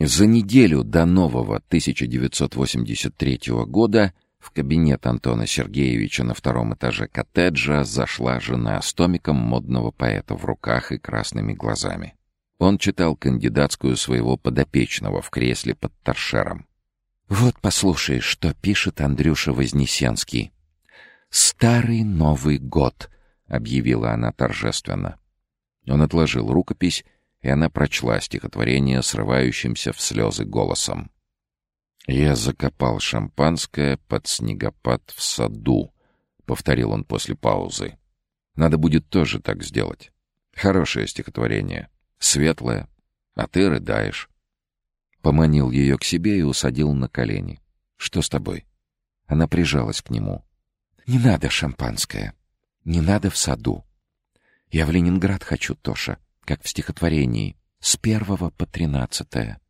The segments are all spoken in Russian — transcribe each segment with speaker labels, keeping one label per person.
Speaker 1: За неделю до нового 1983 года в кабинет Антона Сергеевича на втором этаже коттеджа зашла жена с томиком модного поэта в руках и красными глазами. Он читал кандидатскую своего подопечного в кресле под торшером. «Вот послушай, что пишет Андрюша Вознесенский. «Старый Новый год», — объявила она торжественно. Он отложил рукопись, и она прочла стихотворение срывающимся в слезы голосом. «Я закопал шампанское под снегопад в саду», — повторил он после паузы. «Надо будет тоже так сделать. Хорошее стихотворение, светлое, а ты рыдаешь». Поманил ее к себе и усадил на колени. «Что с тобой?» Она прижалась к нему. «Не надо шампанское. Не надо в саду. Я в Ленинград хочу, Тоша, как в стихотворении, с первого по тринадцатое».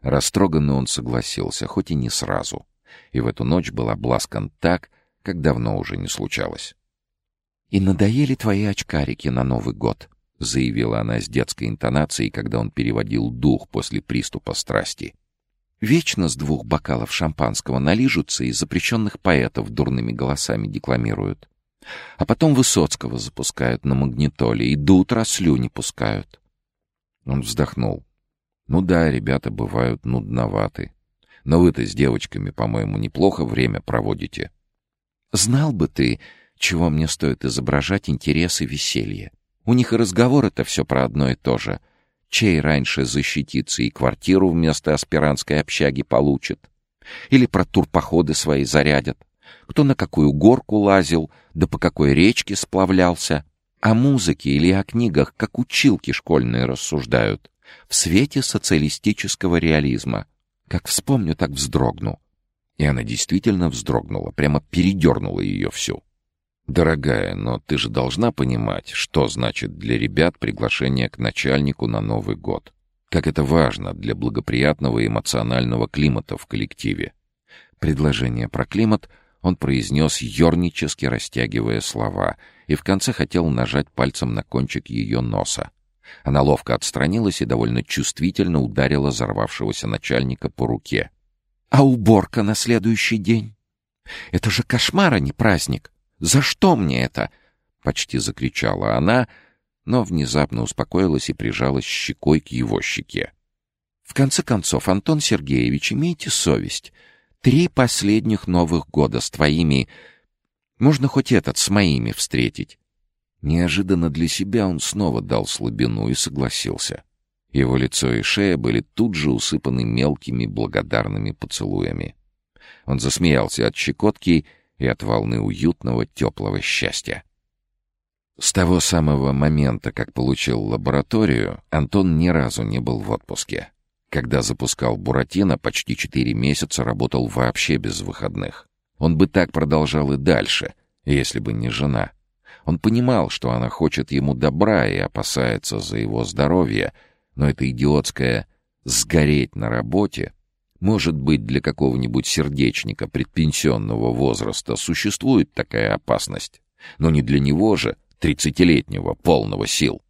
Speaker 1: Растроганно он согласился, хоть и не сразу. И в эту ночь был обласкан так, как давно уже не случалось. «И надоели твои очкарики на Новый год», — заявила она с детской интонацией, когда он переводил дух после приступа страсти. «Вечно с двух бокалов шампанского налижутся и запрещенных поэтов дурными голосами декламируют. А потом Высоцкого запускают на магнитоле и до утра слюни пускают». Он вздохнул. Ну да, ребята бывают нудноваты. Но вы-то с девочками, по-моему, неплохо время проводите. Знал бы ты, чего мне стоит изображать интерес и веселье. У них и разговоры-то все про одно и то же. Чей раньше защитится и квартиру вместо аспирантской общаги получит? Или про турпоходы свои зарядят? Кто на какую горку лазил, да по какой речке сплавлялся? О музыке или о книгах, как училки школьные рассуждают в свете социалистического реализма. Как вспомню, так вздрогну. И она действительно вздрогнула, прямо передернула ее всю. «Дорогая, но ты же должна понимать, что значит для ребят приглашение к начальнику на Новый год. Как это важно для благоприятного эмоционального климата в коллективе». Предложение про климат он произнес, ернически растягивая слова, и в конце хотел нажать пальцем на кончик ее носа. Она ловко отстранилась и довольно чувствительно ударила взорвавшегося начальника по руке. «А уборка на следующий день? Это же кошмар, а не праздник! За что мне это?» Почти закричала она, но внезапно успокоилась и прижалась щекой к его щеке. «В конце концов, Антон Сергеевич, имейте совесть. Три последних Новых года с твоими... Можно хоть этот с моими встретить. Неожиданно для себя он снова дал слабину и согласился. Его лицо и шея были тут же усыпаны мелкими благодарными поцелуями. Он засмеялся от щекотки и от волны уютного теплого счастья. С того самого момента, как получил лабораторию, Антон ни разу не был в отпуске. Когда запускал Буратино, почти четыре месяца работал вообще без выходных. Он бы так продолжал и дальше, если бы не жена — он понимал, что она хочет ему добра и опасается за его здоровье, но это идиотское «сгореть на работе» может быть для какого-нибудь сердечника предпенсионного возраста существует такая опасность, но не для него же, тридцатилетнего, полного сил.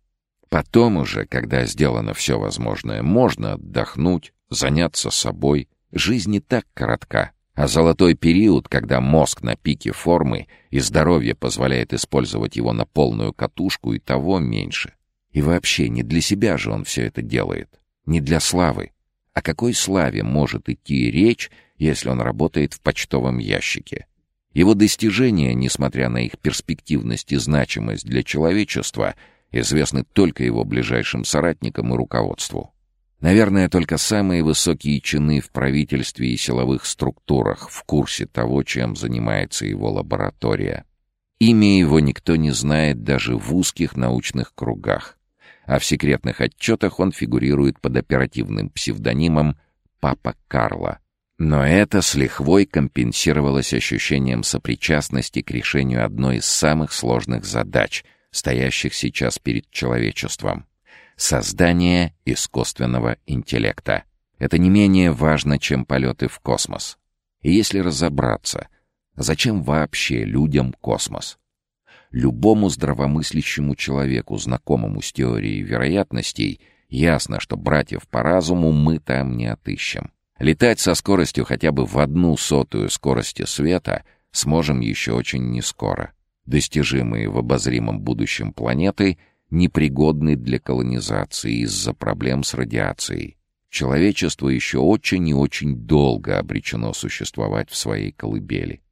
Speaker 1: Потом уже, когда сделано все возможное, можно отдохнуть, заняться собой. Жизнь не так коротка. А золотой период, когда мозг на пике формы и здоровье позволяет использовать его на полную катушку, и того меньше. И вообще, не для себя же он все это делает. Не для славы. О какой славе может идти речь, если он работает в почтовом ящике? Его достижения, несмотря на их перспективность и значимость для человечества, известны только его ближайшим соратникам и руководству. Наверное, только самые высокие чины в правительстве и силовых структурах в курсе того, чем занимается его лаборатория. Имя его никто не знает даже в узких научных кругах, а в секретных отчетах он фигурирует под оперативным псевдонимом «Папа Карло». Но это с лихвой компенсировалось ощущением сопричастности к решению одной из самых сложных задач, стоящих сейчас перед человечеством — Создание искусственного интеллекта. Это не менее важно, чем полеты в космос. И если разобраться, зачем вообще людям космос? Любому здравомыслящему человеку, знакомому с теорией вероятностей, Ясно, что братьев по разуму мы там не отыщем. Летать со скоростью хотя бы в одну сотую скорости света сможем еще очень нескоро. Достижимые в обозримом будущем планеты непригодны для колонизации из-за проблем с радиацией. Человечество еще очень и очень долго обречено существовать в своей колыбели.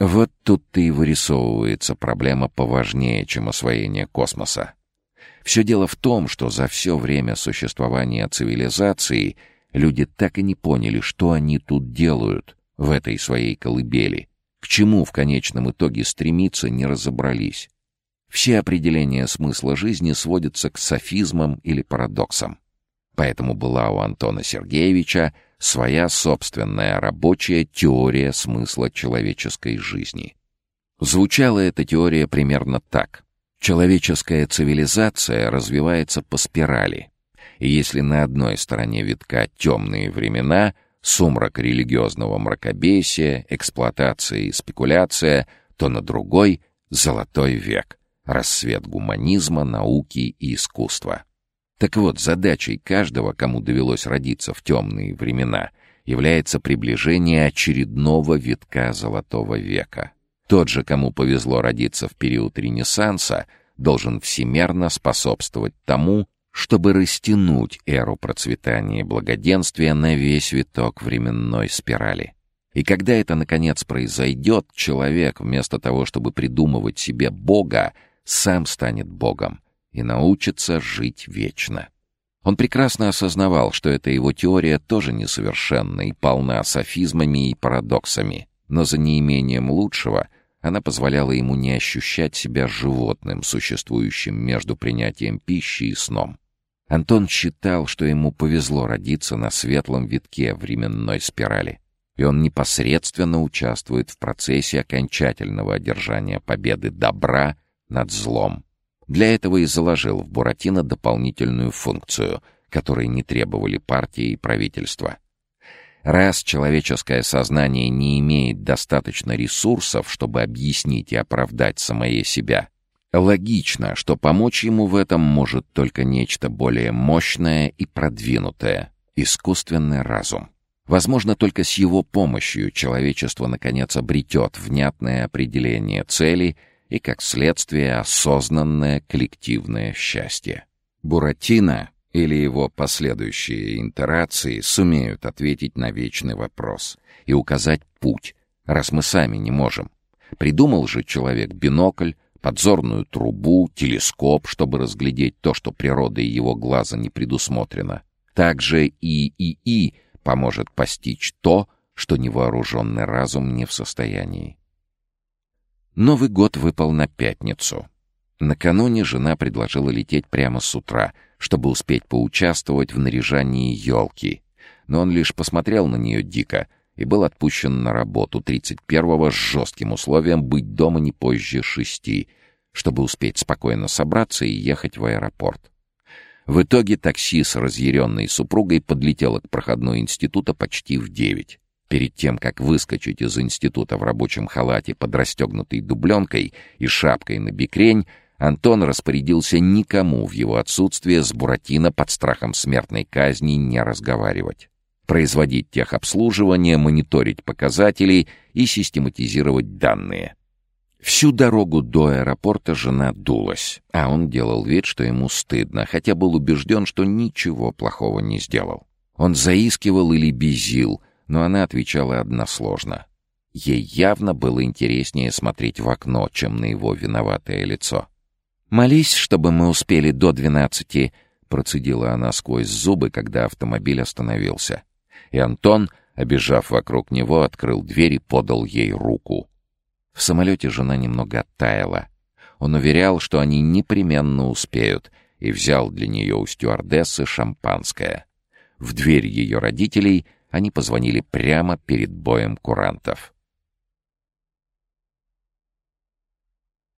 Speaker 1: Вот тут-то и вырисовывается проблема поважнее, чем освоение космоса. Все дело в том, что за все время существования цивилизации — Люди так и не поняли, что они тут делают, в этой своей колыбели. К чему в конечном итоге стремиться, не разобрались. Все определения смысла жизни сводятся к софизмам или парадоксам. Поэтому была у Антона Сергеевича своя собственная рабочая теория смысла человеческой жизни. Звучала эта теория примерно так. Человеческая цивилизация развивается по спирали, и если на одной стороне витка темные времена, сумрак религиозного мракобесия, эксплуатация и спекуляция, то на другой — золотой век, рассвет гуманизма, науки и искусства. Так вот, задачей каждого, кому довелось родиться в темные времена, является приближение очередного витка золотого века. Тот же, кому повезло родиться в период Ренессанса, должен всемерно способствовать тому, чтобы растянуть эру процветания и благоденствия на весь виток временной спирали. И когда это, наконец, произойдет, человек, вместо того, чтобы придумывать себе Бога, сам станет Богом и научится жить вечно. Он прекрасно осознавал, что эта его теория тоже несовершенна и полна софизмами и парадоксами, но за неимением лучшего она позволяла ему не ощущать себя животным, существующим между принятием пищи и сном. Антон считал, что ему повезло родиться на светлом витке временной спирали, и он непосредственно участвует в процессе окончательного одержания победы добра над злом. Для этого и заложил в Буратино дополнительную функцию, которой не требовали партии и правительства. Раз человеческое сознание не имеет достаточно ресурсов, чтобы объяснить и оправдать самое себя, логично, что помочь ему в этом может только нечто более мощное и продвинутое — искусственный разум. Возможно, только с его помощью человечество наконец обретет внятное определение цели и, как следствие, осознанное коллективное счастье. Буратино или его последующие интерации сумеют ответить на вечный вопрос и указать путь, раз мы сами не можем. Придумал же человек бинокль, подзорную трубу, телескоп, чтобы разглядеть то, что природой его глаза не предусмотрено. Также и ИИ поможет постичь то, что невооруженный разум не в состоянии. Новый год выпал на пятницу. Накануне жена предложила лететь прямо с утра, чтобы успеть поучаствовать в наряжании елки. Но он лишь посмотрел на нее дико и был отпущен на работу 31-го с жестким условием быть дома не позже шести, чтобы успеть спокойно собраться и ехать в аэропорт. В итоге такси с разъяренной супругой подлетело к проходной института почти в девять. Перед тем, как выскочить из института в рабочем халате под расстегнутой дубленкой и шапкой на бикрень, Антон распорядился никому в его отсутствие с Буратино под страхом смертной казни не разговаривать. Производить техобслуживание, мониторить показатели и систематизировать данные. Всю дорогу до аэропорта жена дулась, а он делал вид, что ему стыдно, хотя был убежден, что ничего плохого не сделал. Он заискивал или безил, но она отвечала односложно. Ей явно было интереснее смотреть в окно, чем на его виноватое лицо. «Молись, чтобы мы успели до двенадцати», — процедила она сквозь зубы, когда автомобиль остановился. И Антон, обежав вокруг него, открыл дверь и подал ей руку. В самолете жена немного оттаяла. Он уверял, что они непременно успеют, и взял для нее у стюардессы шампанское. В дверь ее родителей они позвонили прямо перед боем курантов.